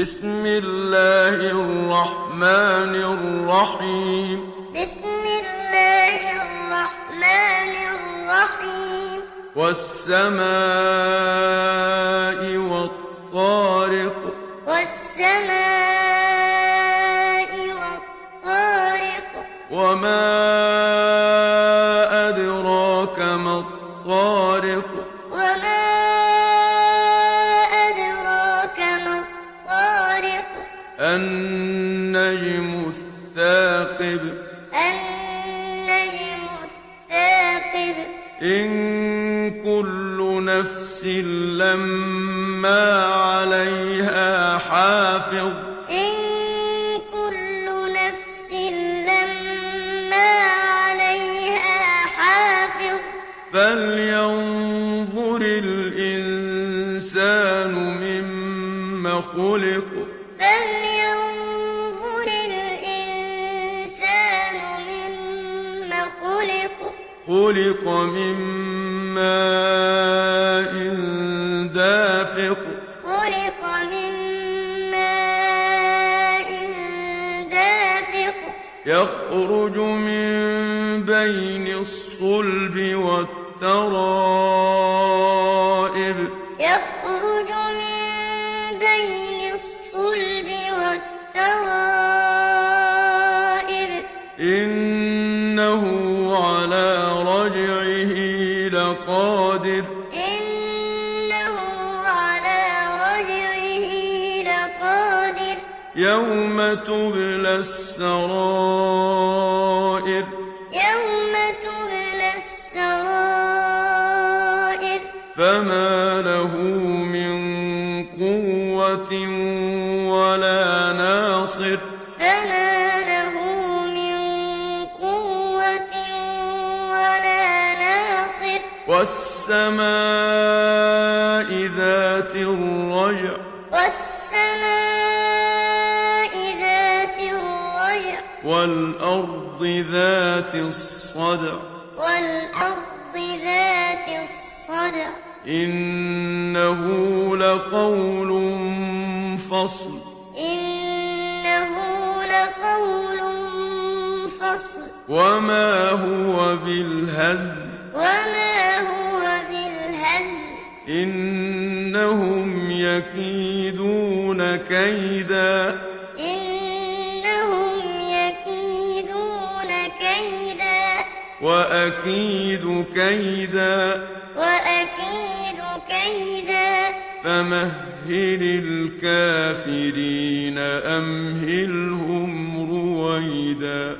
بسم الله الرحمن الرحيم. بسم الله الرحمن الرحيم. والسماء والطارق. والسماء والطارق. وما أدراك ما الطارق. وما النجم الثاقب. النجم الثاقب. إن كل نفس لما عليها حافظ. إن كل نفس لما عليها حافظ. فلينظر الإنسان مما خلق. فلينظر الإنسان مما خلق خلق من ماء دافق خلق من ماء دافق يخرج من بين الصلب والترائب يخرج والترائب إنه على رجعه لقادر. إنه على رجعه لقادر. يوم تبلى السرائر. يوم تبلى السرائر. فما له من قوة ولا ناصر. فما له من قوة ولا ناصر. والسماء ذات الرجع. والسماء ذات الرجع. والأرض ذات الصدع. والأرض ذات الصدع. إنه لقول فصل. إنه وما هو بالهزل وما هو بالهزل إنهم يكيدون كيدا إنهم يكيدون كيدا وأكيد كيدا وأكيد كيدا فمهل الكافرين أمهلهم رويدا